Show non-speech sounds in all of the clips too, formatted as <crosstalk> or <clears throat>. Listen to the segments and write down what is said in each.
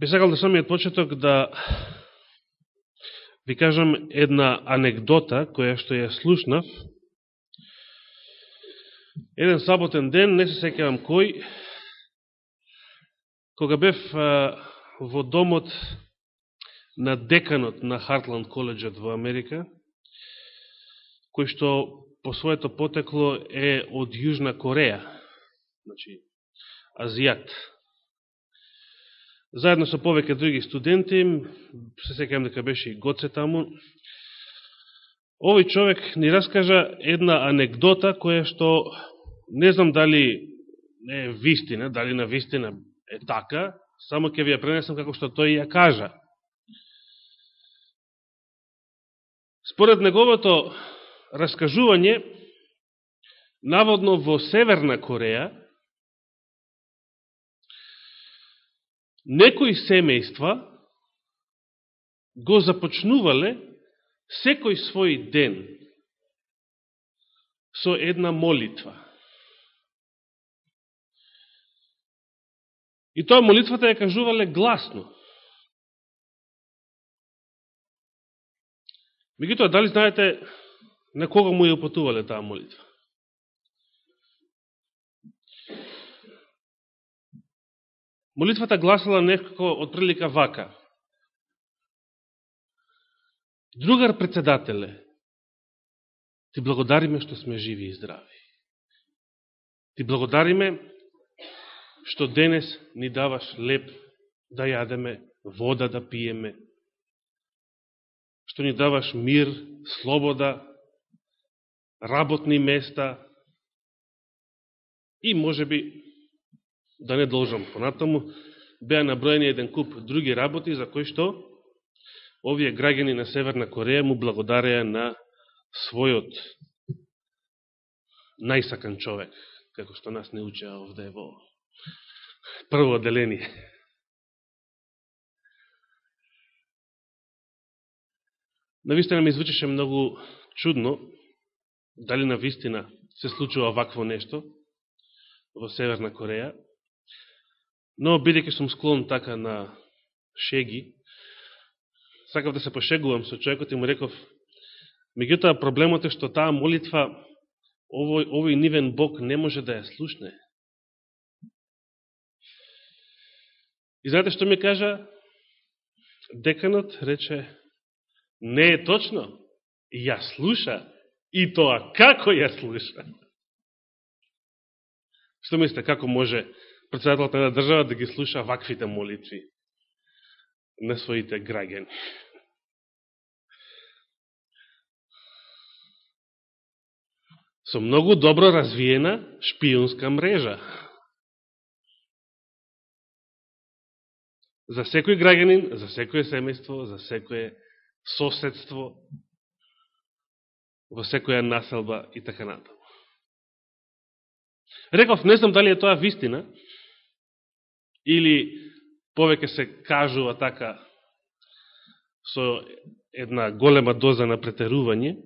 Би сакал да самиот почеток да ви кажам една анекдота која што ја слушнав. Еден саботен ден, не се секавам кој, кога бев во домот на деканот на Хартланд коледжот во Америка, кој што по своето потекло е од Јужна Кореја, значи, азијат заедно со повеќе други студенти, се секам дека беше и Гоце таму, овој човек ни раскажа една анекдота која што не знам дали не е вистина, дали на вистина е така, само ќе ви ја пренесам како што тој ја кажа. Според неговото раскажување, наводно во Северна Кореја, некои семејства го започнувале секој свој ден со една молитва. И тоа молитвата ја кажувале гласно. Мегутоа, дали знаете на кога му ја упатувале таа молитва? Молитвата гласала некако од прилика вака. Другар председателе, ти благодариме што сме живи и здрави. Ти благодариме што денес ни даваш леп да јадеме, вода да пиеме, што ни даваш мир, слобода, работни места и може би да не должам понатаму, беа наброени еден куп други работи за кои што овие граѓани на Северна Кореја му благодареа на својот најсакан човек, како што нас не учеа овде во прво отделение. Навистина ми звучеше многу чудно, дали на вистина се случува вакво нешто во Северна Кореја, Но, бидеќи сум склон така на шеги, сакав да се пошегувам со човекот и му реков, меѓутоа проблемот е што таа молитва овој, овој нивен Бог не може да ја слушне. И знаете што ми кажа? Деканот рече, не е точно, ја слуша, и тоа како ја слуша. Што мислите, како може председателот на држава да ги слуша ваквите молитви на своите граѓани. Со многу добро развиена шпионска мрежа. За секој граѓанин, за секој семејство, за секој соседство, во секоја населба и така натаму. Реков, не знам дали е тоа вистина, или повеќе се кажува така со една голема доза на претерување.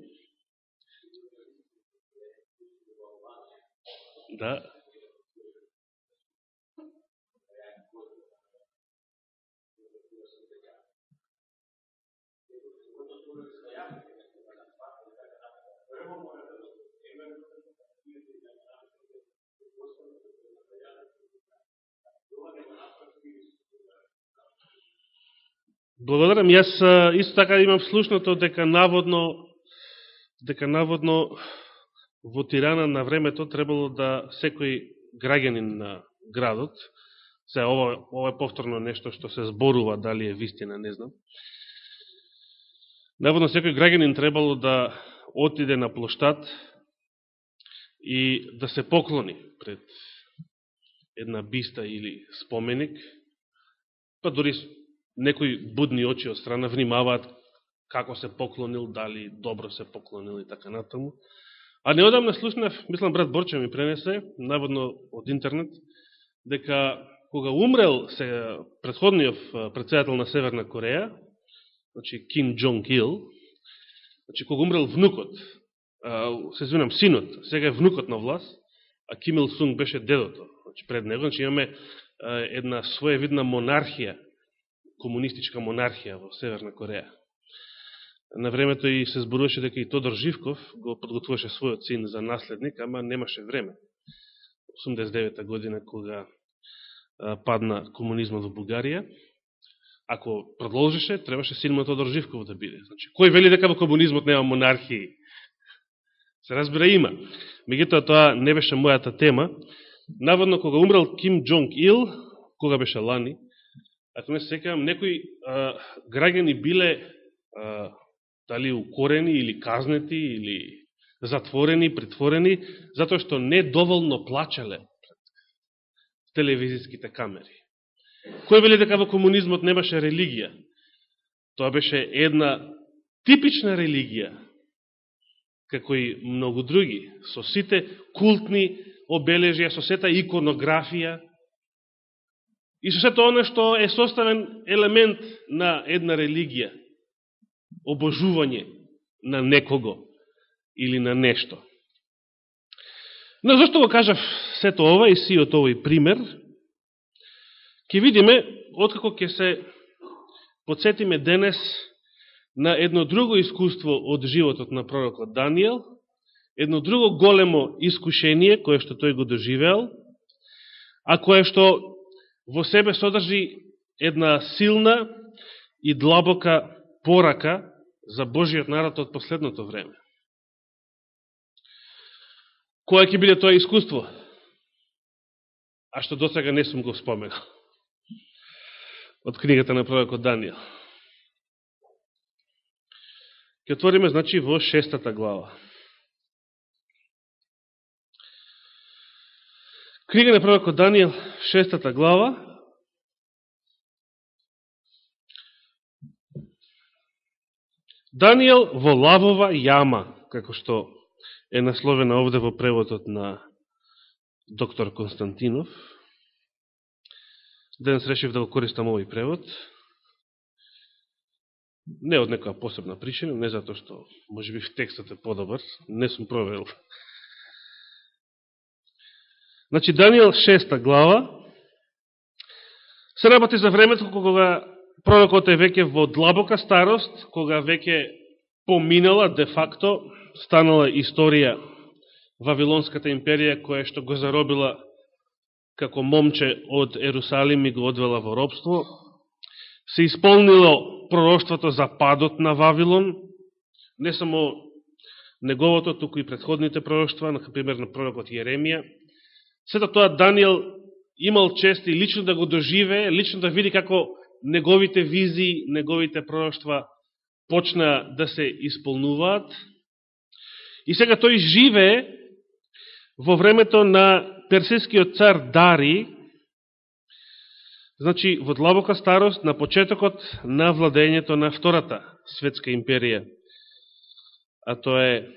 Да. Благодарам. Јас исто така имам слушното дека наводно дека наводно во Тирана на времето требало да секој граѓанин на градот, се ова, ова е повторно нешто што се зборува, дали е вистина, не знам. Наводно секој граѓанин требало да отиде на плоштад и да се поклони пред една биста или споменик, па дори некои будни очи од страна внимаваат како се поклонил, дали добро се поклонил и така натаму. А неодамна слушнав, мислам брат Борче ми пренесе, наводно од интернет, дека кога умрел се предходниот председател на Северна Кореја, значи Ким Джонг Ил, значи кога умрел внукот, се извинам, синот, сега е внукот на власт, а Ким Ил Сунг беше дедото, значи пред него, значи имаме една своевидна монархија комунистичка монархија во Северна Кореја. На времето и се зборуваше дека и Тодор Живков го подготвуваше својот син за наследник, ама немаше време. 89 година кога падна комунизмот во Бугарија, ако продолжише, требаше син Тодор Живков да биде. Значи, кој вели дека во комунизмот нема монархии? Се разбира има. Мегутоа тоа не беше мојата тема. Наводно кога умрал Ким Джонг Ил, кога беше лани, ако не се секавам, некои а, граѓани биле а, дали укорени или казнети или затворени, притворени, затоа што не доволно плачале телевизиските камери. Кој вели дека во комунизмот немаше религија? Тоа беше една типична религија, како и многу други, со сите култни обележија, со сета иконографија и со сето оно што е составен елемент на една религија, обожување на некого или на нешто. Но зашто го кажав сето ова и сиот овој пример, ќе видиме, откако ќе се подсетиме денес на едно друго искуство од животот на пророкот Данијел, едно друго големо искушение, кое што тој го доживеал, а кое што во себе содржи една силна и длабока порака за Божиот народ од последното време. Која ќе биде тоа искуство? А што до сега не сум го споменал. Од книгата на пророкот Данијел. Ке отвориме, значи, во шестата глава. Книга на пророкот Данијел, шестата глава, Данијел во лавова јама, како што е насловена овде во преводот на доктор Константинов. Да Денес решив да го користам овој превод. Не од некоја посебна причина, не затоа што може би текстот е подобар, не сум проверил. Значи, Данијел 6 глава се работи за времето кога пророкот е веќе во длабока старост, кога веќе поминала, де факто, станала историја Вавилонската империја, која што го заробила како момче од Ерусалим и го одвела во робство, се исполнило пророќството за падот на Вавилон, не само неговото, туку и предходните пророќства, например на пророкот Јеремија. Сето тоа Данијел имал чест и лично да го доживе, лично да види како неговите визии, неговите пророќства почна да се исполнуваат. И сега тој живее во времето на персискиот цар Дари, значи во длабока старост на почетокот на владењето на втората светска империја, а тоа е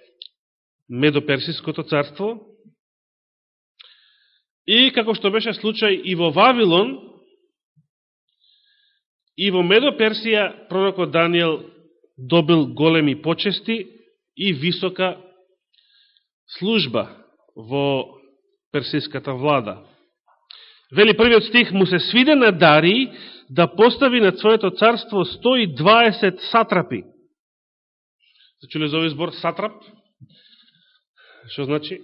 Медоперсиското царство. И како што беше случај и во Вавилон, и во Медоперсија пророкот Данијел добил големи почести и висока служба во персиската влада. Вели првиот стих, му се свиде на Дари да постави на своето царство 120 сатрапи. Се за овој збор сатрап? Што значи?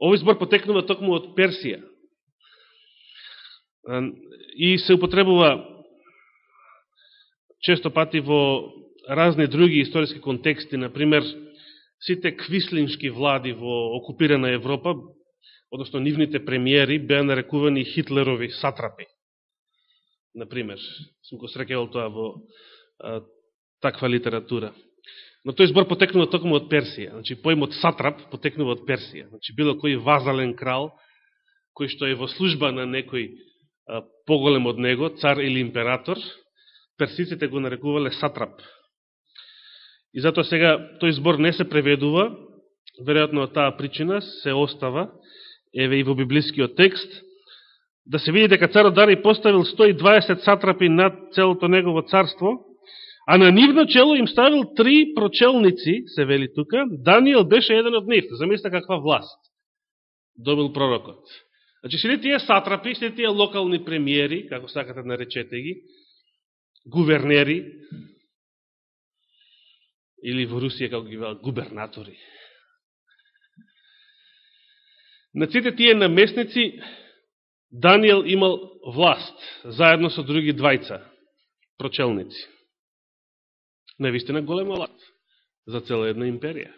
Овој збор потекнува токму од Персија. И се употребува често пати во разни други историски контексти, например, сите квислиншки влади во окупирана Европа, односно нивните премиери, беа нарекувани Хитлерови сатрапи. Например, сум го срекевал тоа во а, таква литература. Но тој збор потекнува токму од Персија. Значи, поимот сатрап потекнува од Персија. Значи, било кој вазален крал, кој што е во служба на некој а, поголем од него, цар или император, персиците го нарекувале сатрап. И затоа сега тој збор не се преведува, веројатно од таа причина се остава, еве и во библискиот текст, да се види дека царот Дари поставил 120 сатрапи над целото негово царство, а на нивно чело им ставил три прочелници, се вели тука, Данијел беше еден од нив. Замисля каква власт добил пророкот. Значи, сите тие сатрапи, сите тие локални премиери, како сакате да наречете ги, гувернери, или во Русија, како ги велат, губернатори. На сите тие наместници Даниел имал власт, заедно со други двајца прочелници. Навистина голем алат за цела една империја.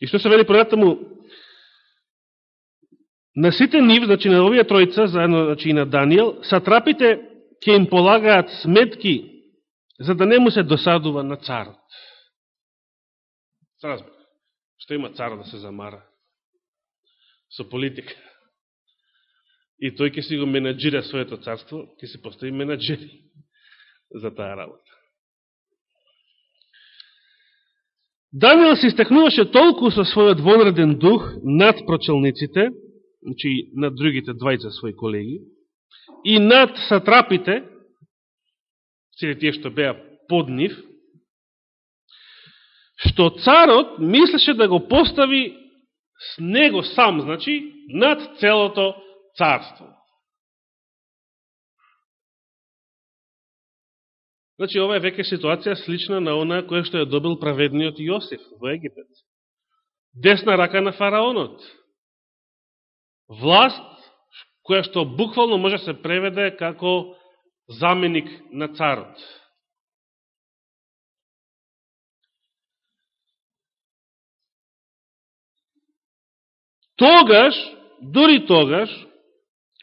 И што се вели понатаму, на сите нив, значи на овие тројца, заедно значи, и на Даниел, сатрапите ќе им полагаат сметки за да не му се досадува на царот. Разбира, што има цар да се замара со политика. И тој ќе си го менаджира своето царство, ќе се постави менаджери <laughs> за таа работа. Даниел се истекнуваше толку со својот вонреден дух над прочелниците, значи над другите двајца своји колеги, и над сатрапите, сите тие што беа под нив, што царот мислеше да го постави с него сам, значи, над целото царство. Значи, ова е веќе ситуација слична на она која што ја добил праведниот Јосиф во Египет. Десна рака на фараонот. Власт која што буквално може да се преведе како заменик на царот. Тогаш, дури тогаш,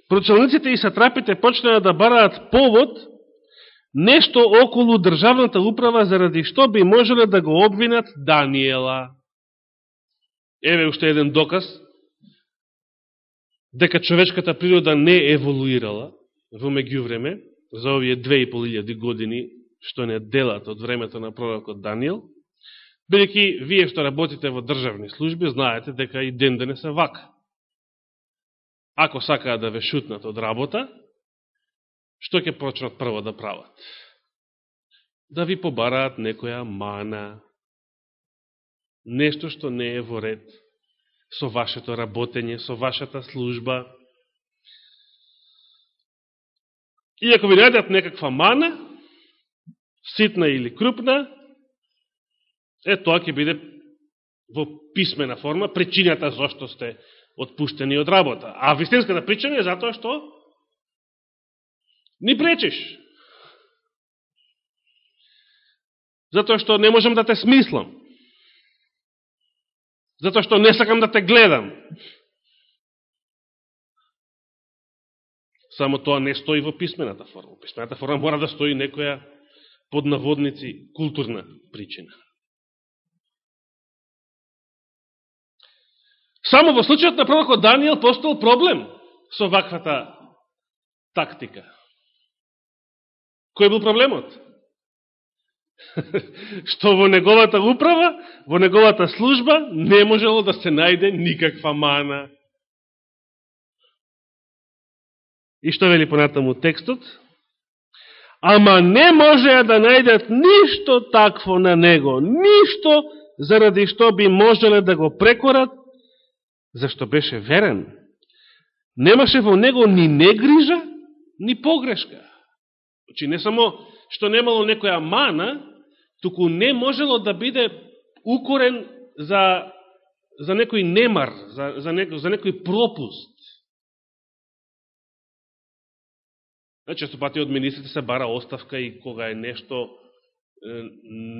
прочелниците и сатрапите почнаа да бараат повод нешто околу државната управа заради што би можеле да го обвинат Даниела. Еве уште еден доказ дека човечката природа не еволуирала во меѓувреме за овие две и полилјади години што не делат од времето на пророкот Даниел, Бидеќи, вие што работите во државни служби, знаете дека и ден денес е вака. Ако сакаат да ве шутнат од работа, што ќе почнат прво да прават? Да ви побараат некоја мана, нешто што не е во ред со вашето работење, со вашата служба. И ако ви најдат некаква мана, ситна или крупна, е тоа ќе биде во писмена форма причината зашто сте отпуштени од работа. А вистинската причина е затоа што ни пречиш. Затоа што не можам да те смислам. Затоа што не сакам да те гледам. Само тоа не стои во писмената форма. Писмената форма мора да стои некоја под наводници културна причина. Само во случајот на пророкот Данијел постоел проблем со ваквата тактика. Кој бил проблемот? <laughs> Што во неговата управа, во неговата служба, не можело да се најде никаква мана. И што вели понатаму текстот? Ама не можеа да најдат ништо такво на него, ништо заради што би можеле да го прекорат зашто беше верен, немаше во него ни негрижа, ни погрешка. Значи, не само што немало некоја мана, туку не можело да биде укорен за, за некој немар, за, за, некој, за некој пропуст. Значи, Често пати од министрите се бара оставка и кога е нешто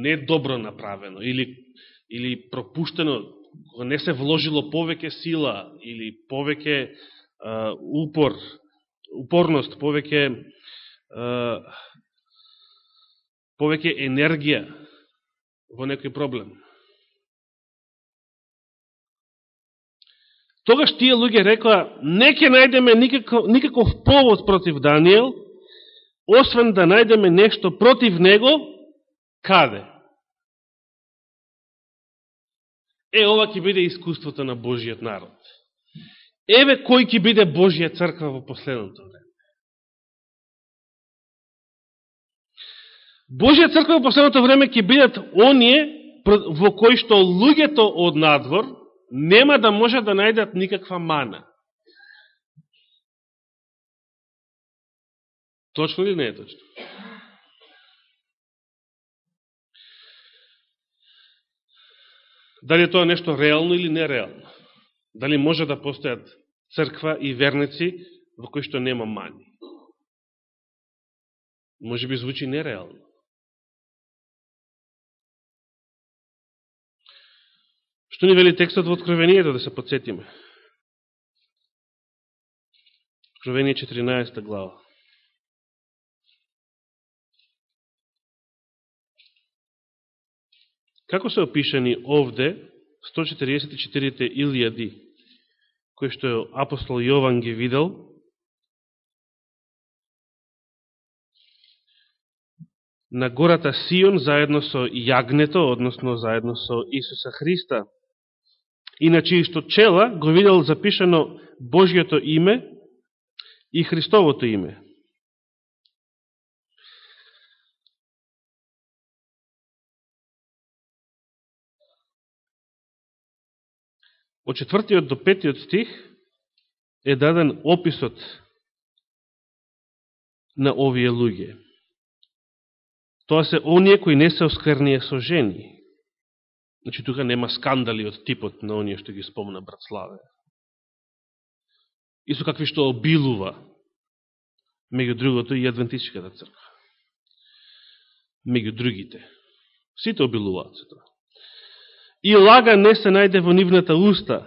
недобро направено или, или пропуштено не се вложило повеќе сила или повеќе упор, упорност, повеќе повеќе енергија во некој проблем. Тогаш тие луѓе рекоа, не ќе најдеме никаков, никаков повод против Данијел, освен да најдеме нешто против него, каде? Е, ова ќе биде искуството на Божиот народ. Еве кој ќе биде Божија црква во последното време. Божија црква во последното време ќе бидат оние во кои што луѓето од надвор, нема да може да најдат никаква мана. Точно ли не е точно? Дали е тоа нешто реално или нереално? Дали може да постојат црква и верници во кои што нема мани? Може би звучи нереално. Што ни вели текстот во Откровението, да се подсетиме? Откровение 14 глава. Како се опишани овде 144 илјади, кои што апостол Јован ги видел, на гората Сион заедно со јагнето, односно заедно со Исуса Христа, и на чиишто чела го видел запишано Божјото име и Христовото име. Од четвртиот до петиот стих е даден описот на овие луѓе. Тоа се оние кои не се осквернија со жени. Значи, тука нема скандали од типот на оние што ги спомна брат Славе. И со какви што обилува, меѓу другото, и Адвентистичката црква. Меѓу другите. Сите обилуваат се тоа и лага не се најде во нивната уста.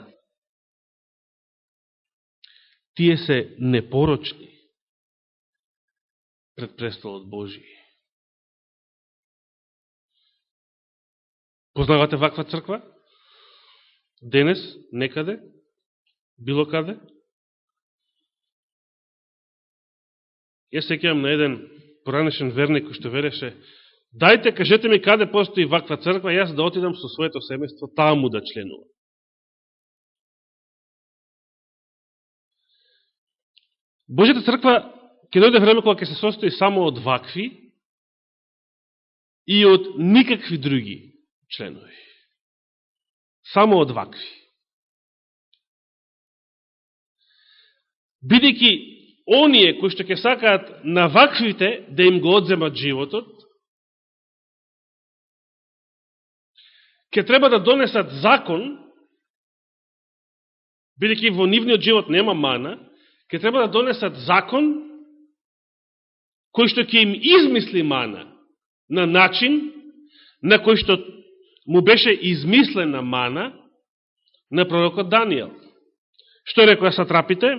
Тие се непорочни пред престолот Божи. Познавате ваква црква? Денес, некаде, било каде? Јас секјам на еден поранешен верник кој што вереше Дајте, кажете ми каде постои ваква црква, јас да отидам со своето семејство таму да членувам. Божјата црква ќе дојде време кога ќе се состои само од вакви и од никакви други членови. Само од вакви. Бидејќи оние кои што ќе сакаат на ваквите да им го одземат животот, ќе треба да донесат закон, бидеќи во нивниот живот нема мана, ќе треба да донесат закон кој што ќе им измисли мана на начин на кој што му беше измислена мана на пророкот Данијел. Што рекоа сатрапите?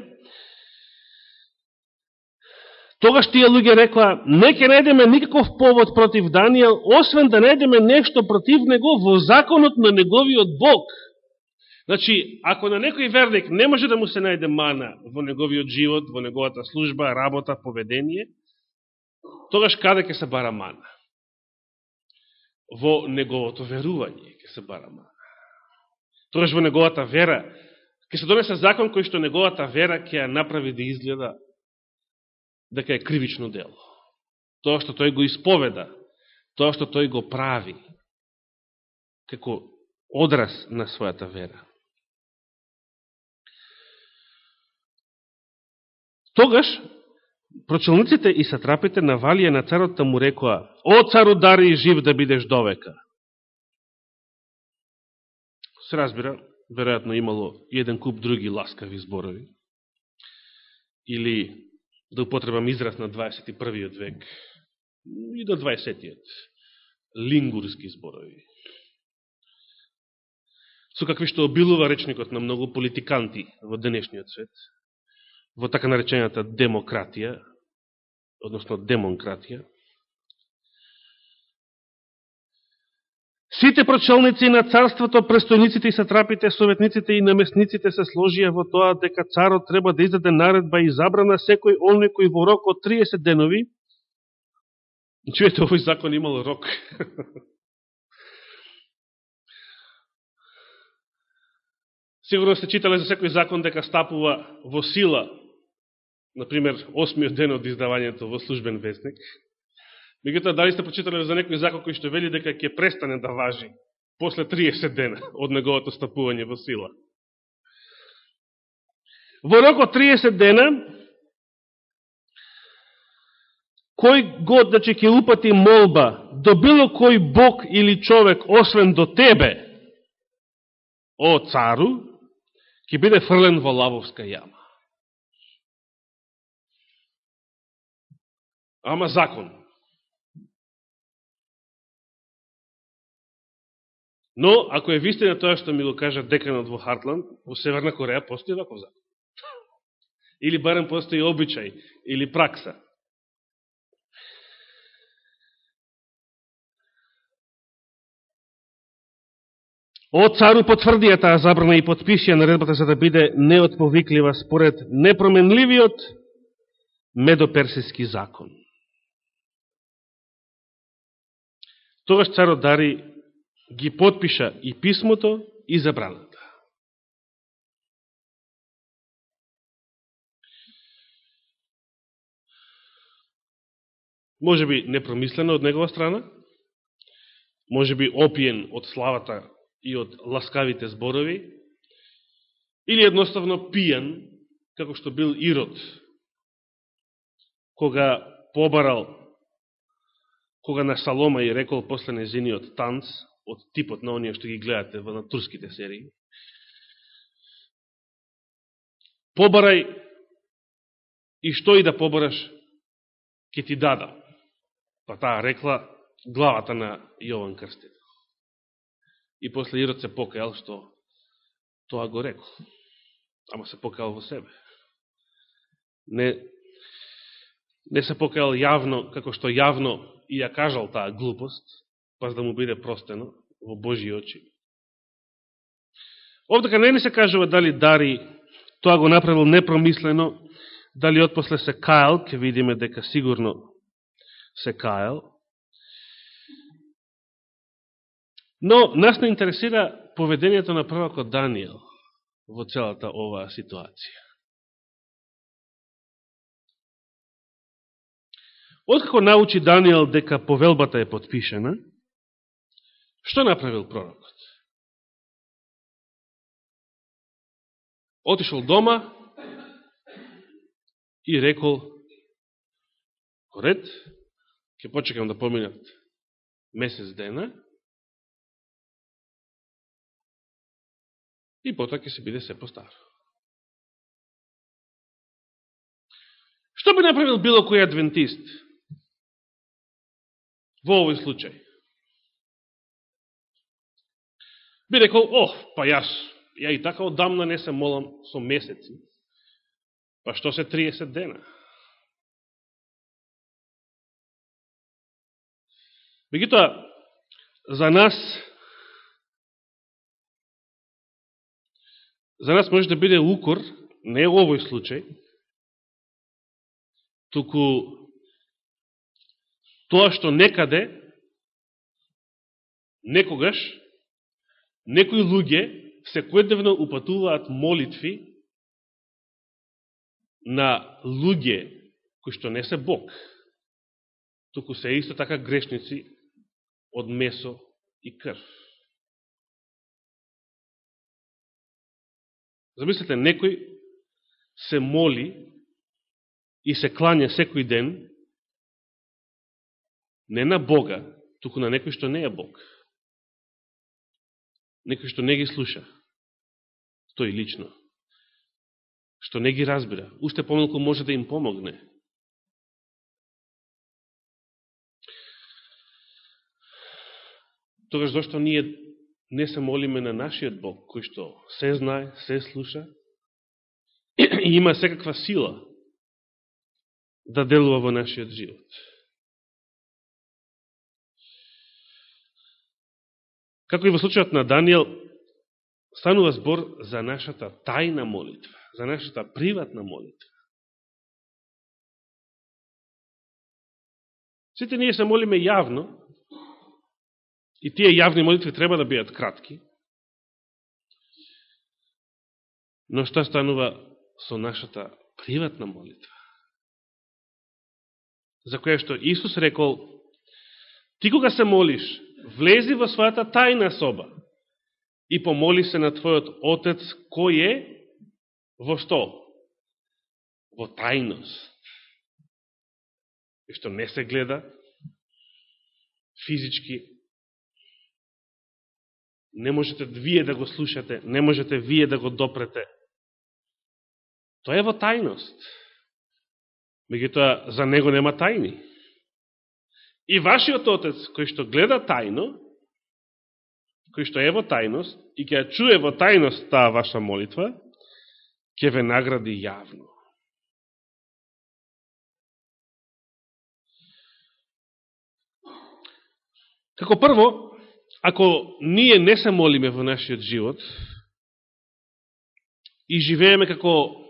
Тогаш тие луѓе рекла, не ќе најдеме никаков повод против Данијел, освен да најдеме нешто против него во законот на неговиот Бог. Значи, ако на некој верник не може да му се најде мана во неговиот живот, во неговата служба, работа, поведение, тогаш каде ќе се бара мана? Во неговото верување ќе се бара мана. Тогаш во неговата вера, ќе се донесе закон кој што неговата вера ќе ја направи да изгледа дека е кривично дело. Тоа што тој го исповеда, тоа што тој го прави, како одраз на својата вера. Тогаш, прочелниците и сатрапите на Валија на царот да му рекоа, о цару дари жив да бидеш довека. Се разбира, веројатно имало еден куп други ласкави зборови. Или да употребам израз на 21. век и до 20. лингурски зборови. Со какви што обилува речникот на многу политиканти во денешниот свет, во така наречената демократија, односно демонкратија, Сите прочелници на царството, престојниците и сатрапите, советниците и наместниците се сложија во тоа дека царот треба да издаде наредба и забрана секој оној кој во рок од 30 денови Чуете, овој закон имал рок. <laughs> Сигурно сте читале за секој закон дека стапува во сила, например, осмиот ден од издавањето во службен вестник. Меѓутоа, дали сте почитали за некој закон кој што вели дека ќе престане да важи после 30 дена од неговото стапување во сила. Во рок од 30 дена, кој год да ќе упати молба до било кој бог или човек, освен до тебе, о цару, ќе биде фрлен во лавовска јама. Ама закон. Но, ако е вистина тоа што ми го кажа деканот во Хартланд, во Северна Кореја постои ваков закон. <laughs> Или барем постои обичај, или пракса. О цару потврдија таа забрана и подпишија наредбата за да биде неотповиклива според непроменливиот медоперсиски закон. Тогаш царот Дари ги подпиша и писмото и забраната. Може би непромислено од негова страна, може би опиен од славата и од ласкавите зборови, или едноставно пијан, како што бил Ирод, кога побарал, кога на Салома и рекол после незиниот танц, од типот на оние што ги гледате во на турските серии. Побарај и што и да побараш, ќе ти дада. Па таа рекла главата на Јован Крстител. И после Ирод се покајал што тоа го рекол. Ама се покајал во себе. Не, не се покајал јавно, како што јавно и ја кажал таа глупост, па да му биде простено во Божи очи. Овдека така не ни се кажува дали Дари тоа го направил непромислено, дали отпосле се кајал, ке видиме дека сигурно се кајал. Но нас не интересира поведението на првакот Данијел во целата оваа ситуација. Откако научи Данијел дека повелбата е подпишена, Што направил пророкот? Отишол дома и рекол, ред, ќе почекам да поминат месец дена, и потоа ќе се биде се постаро. Што би направил било кој адвентист во овој случај? Би рекол, ох, па јас, ја и така одамна не се молам со месеци. Па што се 30 дена? Мегутоа, за нас за нас може да биде укор, не овој случај, туку тоа што некаде, некогаш, некои луѓе секојдневно упатуваат молитви на луѓе кои што не се Бог, туку се исто така грешници од месо и крв. Замислете, некој се моли и се кланя секој ден не на Бога, туку на некој што не е Бог некој што не ги слуша, тој лично, што не ги разбира, уште помалку може да им помогне. Тогаш зашто ние не се молиме на нашиот Бог, кој што се знае, се слуша <clears throat> и има секаква сила да делува во нашиот живот. Како и во случајот на Данијел, станува збор за нашата тајна молитва, за нашата приватна молитва. Сите ние се молиме јавно, и тие јавни молитви треба да бидат кратки, но што станува со нашата приватна молитва? За која што Исус рекол, ти кога се молиш, влези во својата тајна соба и помоли се на твојот отец кој е во што? Во тајност. И што не се гледа физички. Не можете вие да го слушате, не можете вие да го допрете. Тоа е во тајност. Меѓутоа, за него нема тајни. И вашиот отец, кој што гледа тајно, кој што е во тајност, и ќе ја чуе во тајност таа ваша молитва, ќе ве награди јавно. Како прво, ако ние не се молиме во нашиот живот и живееме како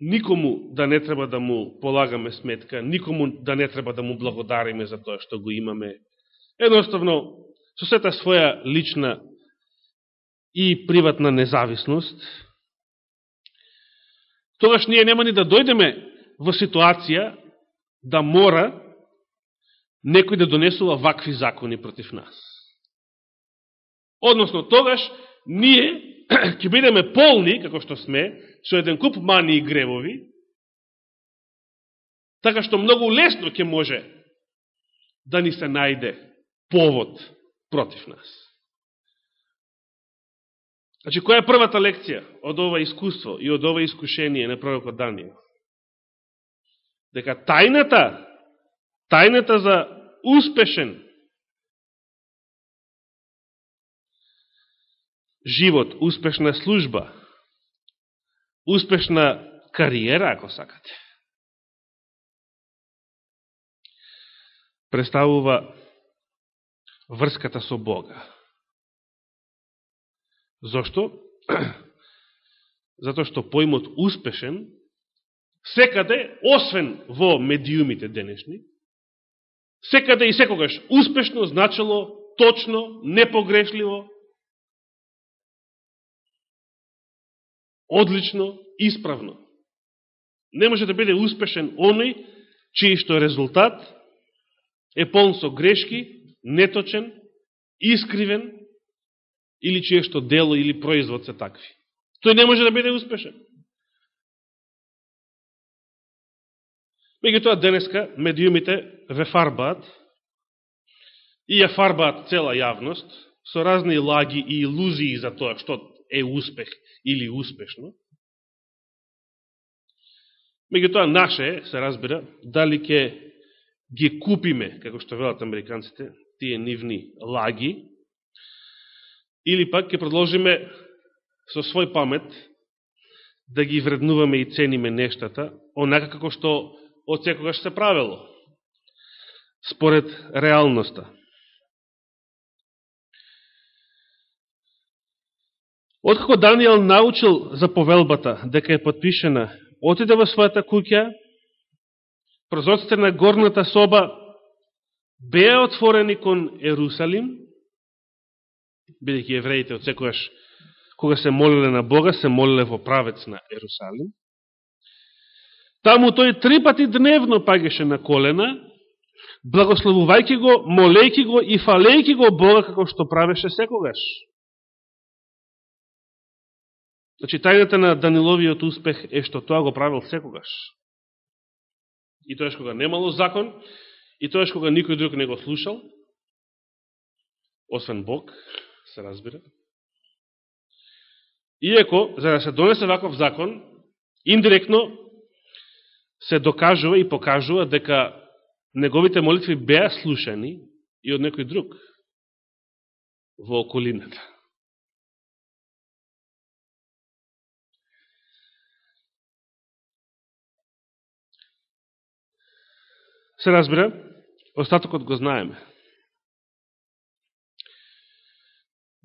никому да не треба да му полагаме сметка, никому да не треба да му благодариме за тоа што го имаме. Едноставно, со сета своја лична и приватна независност, тогаш ние нема ни да дојдеме во ситуација да мора некој да донесува вакви закони против нас. Односно, тогаш ние <clears throat> ќе бидеме полни, како што сме, со еден куп мани и гревови, така што многу лесно ќе може да ни се најде повод против нас. Значи, која е првата лекција од ова искуство и од ова искушение на пророкот Данијел? Дека тајната, тајната за успешен живот, успешна служба, успешна кариера, ако сакате. Представува врската со Бога. Зошто? <clears throat> Зато што поимот успешен секаде, освен во медиумите денешни, секаде и секогаш успешно значило точно, непогрешливо, одлично, исправно. Не може да биде успешен оној, чиј што резултат е полн со грешки, неточен, искривен, или чие што дело или производ се такви. Тој не може да биде успешен. Меѓутоа денеска медиумите ве фарбаат и ја фарбаат цела јавност со разни лаги и илузии за тоа што е успех или успешно. Меѓу тоа наше се разбира, дали ќе ги купиме, како што велат американците, тие нивни лаги, или пак ќе продолжиме со свој памет да ги вреднуваме и цениме нештата, онака како што од секогаш се правило, според реалноста. Откако Данијел научил за повелбата дека е подпишена, отиде во својата куќа, прозорците на горната соба беа отворени кон Ерусалим, бидеќи евреите од секојаш кога се молиле на Бога, се молиле во правец на Ерусалим. Таму тој три пати дневно пагеше на колена, благословувајќи го, молејќи го и фалејќи го Бога како што правеше секогаш. Значи, тајната на Даниловиот успех е што тоа го правил секогаш. И тоа кога немало закон, и тоа кога никој друг не го слушал, освен Бог, се разбира. Иеко, за да се донесе ваков закон, индиректно се докажува и покажува дека неговите молитви беа слушани и од некој друг во околината. Се разбира, остатокот го знаеме.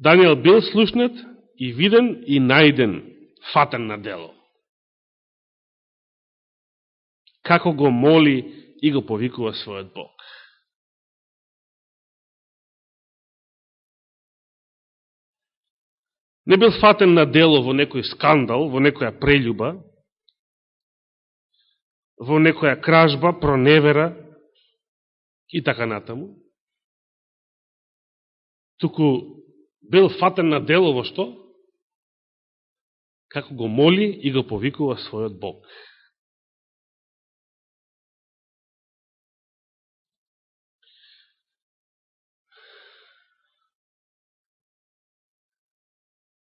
Данијел бил слушнат и виден и најден фатен на дело. Како го моли и го повикува својот Бог. Не бил фатен на дело во некој скандал, во некоја прелюба, во некоја кражба, проневера и така натаму. туку бил фатен на дело во што? Како го моли и го повикува својот Бог.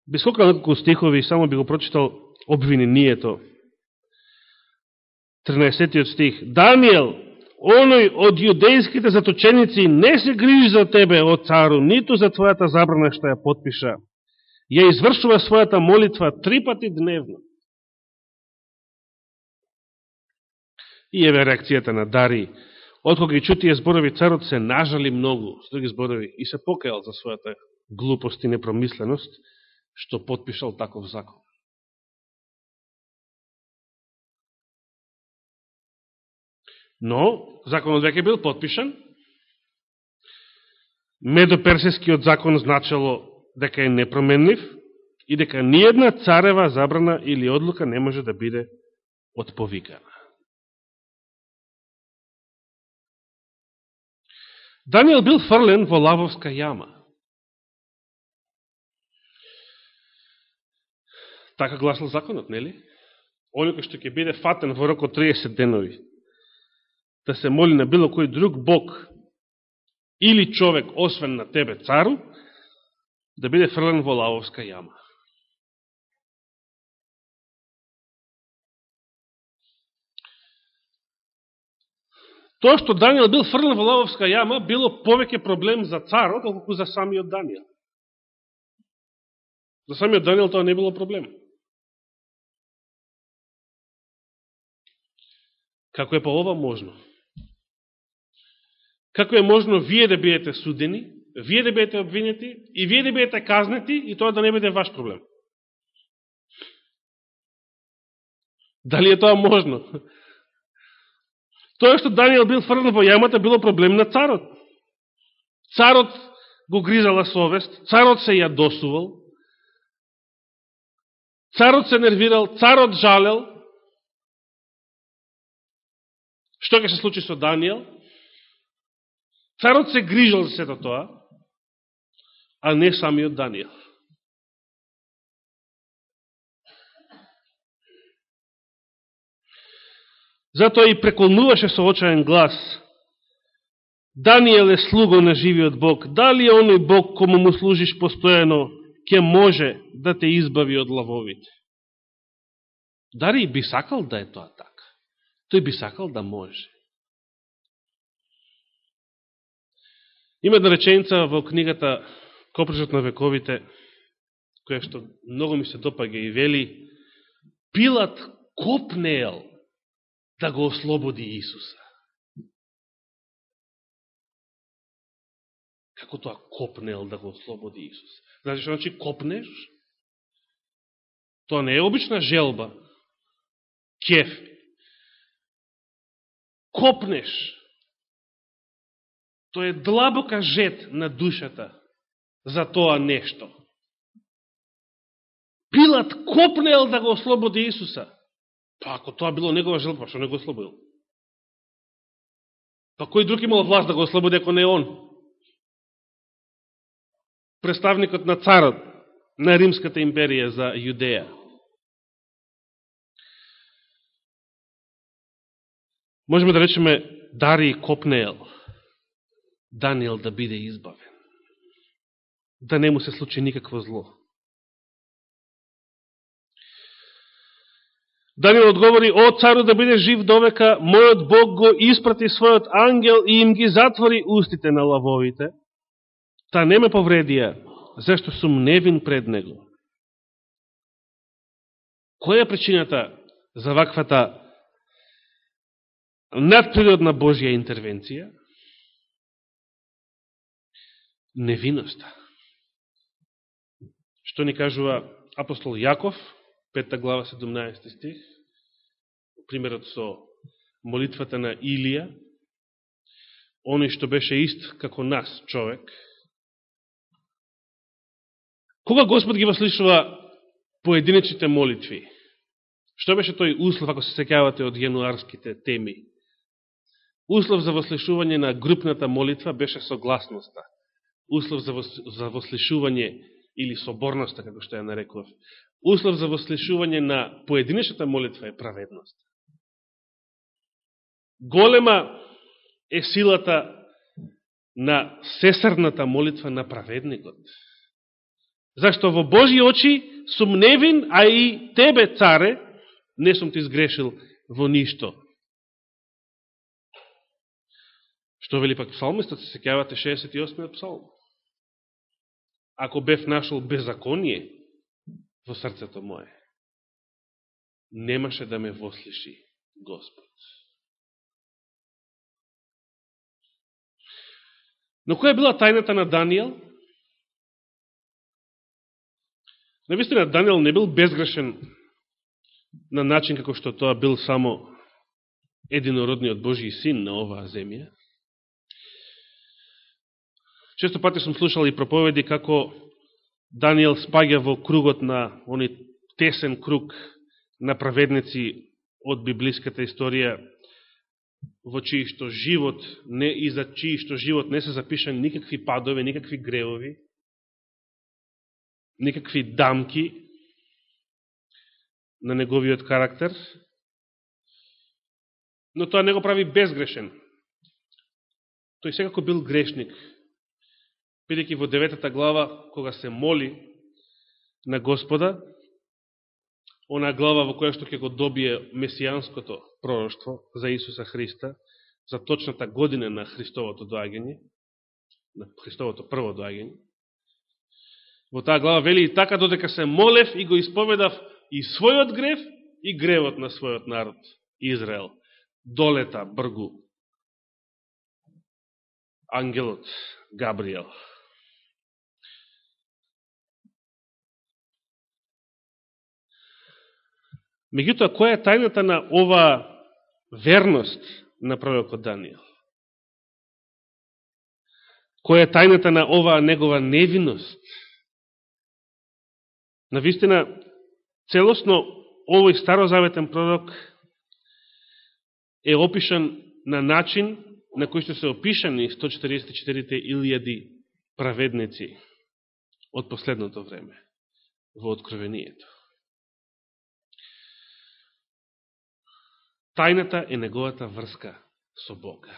Без скокал неколку стихови само би го прочитал обвинението. 13 стих. Данијел, оној од јудејските заточеници не се грижи за тебе, о цару, ниту за твојата забрана што ја подпиша. Ја извршува својата молитва три пати дневно. И еве реакцијата на Дари. Откога ги чути зборови, царот се нажали многу, с други зборови, и се покајал за својата глупост и непромисленост, што подпишал таков закон. Но, законот веќе бил подпишан. Медоперсискиот закон значело дека е непроменлив и дека ниједна царева забрана или одлука не може да биде отповикана. Данијел бил фрлен во лавовска јама. Така гласил законот, нели? Оној кој што ќе биде фатен во рок од 30 денови, да се моли на било кој друг бог или човек, освен на тебе, цару, да биде фрлен во лавовска јама. Тоа што Данијел бил фрлен во лавовска јама, било повеќе проблем за царот, отколку за самиот Данијел. За самиот Данијел тоа не било проблем. Како е по ова можно? Како е можно вие да бидете судени, вие да бидете обвинети и вие да бидете казнети и тоа да не биде ваш проблем? Дали е тоа можно? Тоа што Данијел бил фрлен во јамата било проблем на царот. Царот го гризала совест, царот се јадосувал, царот се нервирал, царот жалел, Што ќе се случи со Данијел? Царот се грижал за сето тоа, а не самиот Данијел. Затоа и преколнуваше со очаен глас. Данијел е слуго на живиот Бог. Дали е оној Бог кому му служиш постојано, ќе може да те избави од лавовите? Дари би сакал да е тоа така? Тој би сакал да може. Има една реченица во книгата Копржот на вековите, која што многу ми се допаѓа и вели, Пилат копнеел да го ослободи Исуса. Како тоа копнеел да го ослободи Исуса? Знаеш што значи копнеш? Тоа не е обична желба. Кеф копнеш, тој е длабока жет на душата за тоа нешто. Пилат копнел да го ослободи Исуса. Па ако тоа било негова желба, што не го ослободил? Па кој друг имал власт да го ослободи, ако не он? Представникот на царот на Римската империја за Јудеја. можеме да речеме Дари Копнеел, Данијел да биде избавен. Да не му се случи никакво зло. Данијел одговори, о цару да биде жив довека, мојот Бог го испрати својот ангел и им ги затвори устите на лавовите, та не ме повредија, зашто сум невин пред него. Која е причината за ваквата надприродна Божја интервенција, невиноста. Што ни кажува апостол Јаков, 5 глава 17 стих, примерот со молитвата на Илија, оној што беше ист како нас, човек. Кога Господ ги вослишува поединечните молитви? Што беше тој услов, ако се секјавате од јануарските теми? Услов за вослешување на групната молитва беше согласноста услов за, за вослишување или соборноста, така како што ја нарекував. Услов за вослишување на поединечната молитва е праведност. Голема е силата на сесарната молитва на праведникот. Зашто во Божи очи сум невин, а и тебе, царе, не сум ти сгрешил во ништо. Што вели пак псалмистот, се секјавате 68 псалм. Ако бев нашол беззаконие во срцето мое, немаше да ме вослиши Господ. Но која била тајната на Данијел? Навистина, Данијел не бил безгрешен на начин како што тоа бил само единородниот Божи син на оваа земја. Често пати сум слушал и проповеди како Данијел спаѓа во кругот на они тесен круг на праведници од библиската историја во чиј што живот не и за чиј што живот не се запишани никакви падови, никакви гревови, никакви дамки, на неговиот карактер, но тоа не го прави безгрешен. Тој секако бил грешник, бидеќи во деветата глава, кога се моли на Господа, она глава во која што ќе го добие месијанското пророќство за Исуса Христа, за точната година на Христовото доаѓање, на Христовото прво доаѓање, во таа глава вели и така додека се молев и го исповедав и својот грев и гревот на својот народ, Израел. Долета бргу ангелот Габриел. Меѓутоа, која е тајната на ова верност на пророкот Данијел? Која е тајната на ова негова невиност? Навистина, целосно овој старозаветен пророк е опишан на начин на кој што се опишани 144 илјади праведници од последното време во откровението. Тајната е неговата врска со Бога.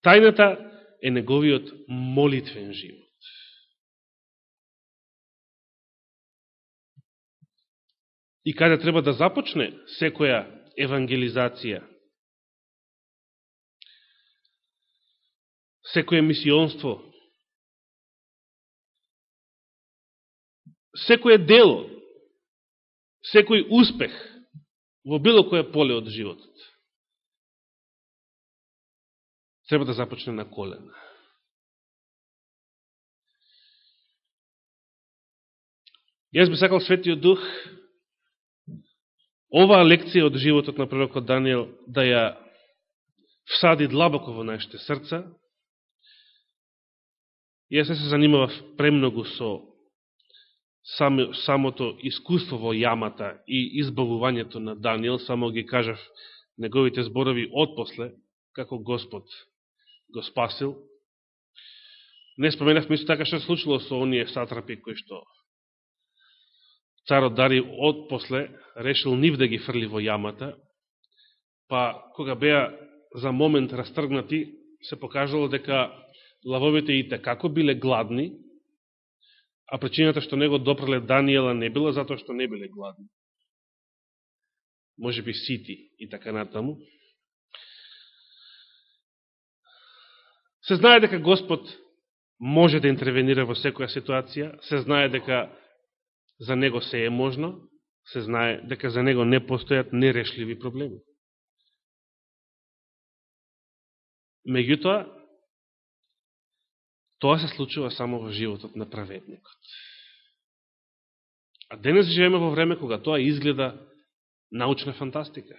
Тајната е неговиот молитвен живот. и каде треба да започне секоја евангелизација. Секоје мисионство. Секоје дело. Секој успех во било која поле од животот. Треба да започне на колена. Јас би сакал Светиот Дух оваа лекција од животот на пророкот Данијел да ја всади длабоко во нашите срца. Јас се занимавав премногу со само самото искуство во јамата и избавувањето на Данијел, само ги кажав неговите зборови отпосле, како Господ го спасил. Не споменав, мисто така што случило со оние сатрапи кои што царот Дари отпосле решил нив да ги фрли во јамата, па кога беа за момент растргнати, се покажало дека лавовите и како биле гладни, а причината што него допреле Даниела не била затоа што не биле гладни. Може би сити и така натаму. Се знае дека Господ може да интервенира во секоја ситуација, се знае дека за него се е можно, се знае дека за него не постојат нерешливи проблеми. Меѓутоа, тоа се случува само во животот на праведникот. А денес живееме во време кога тоа изгледа научна фантастика.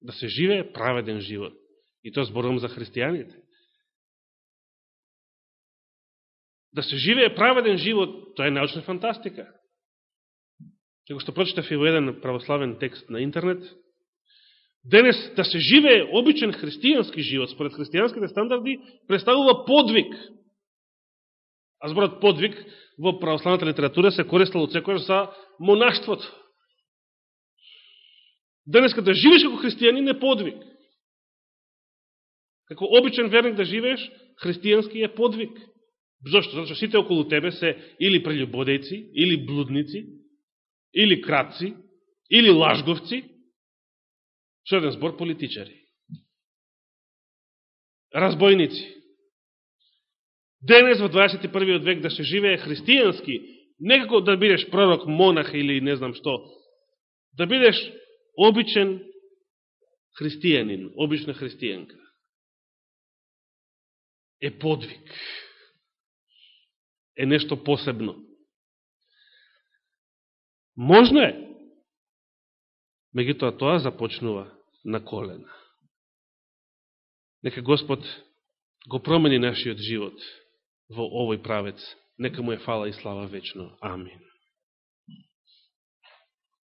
Да се живее праведен живот. И тоа зборувам за христијаните. Да се живее праведен живот, тоа е научна фантастика. Како што прочитав и во еден православен текст на интернет, Денес да се живее обичен христијански живот, според христијанските стандарди, представува подвиг. А зборот подвиг во православната литература се користал од секојаш за монаштвото. Денес да живееш како христијанин е подвиг. Како обичен верник да живееш, христијански е подвиг. Зошто? Зато што сите околу тебе се или прелюбодејци, или блудници, или кратци, или лажговци, Што еден збор политичари. Разбойници. Денес во 21. век да се живее христијански, некако да бидеш пророк, монах или не знам што, да бидеш обичен христијанин, обична христијанка. Е подвиг. Е нешто посебно. Можно е, меѓутоа тоа започнува на колена. Нека Господ го промени нашиот живот во овој правец. Нека му е фала и слава вечно. Амин.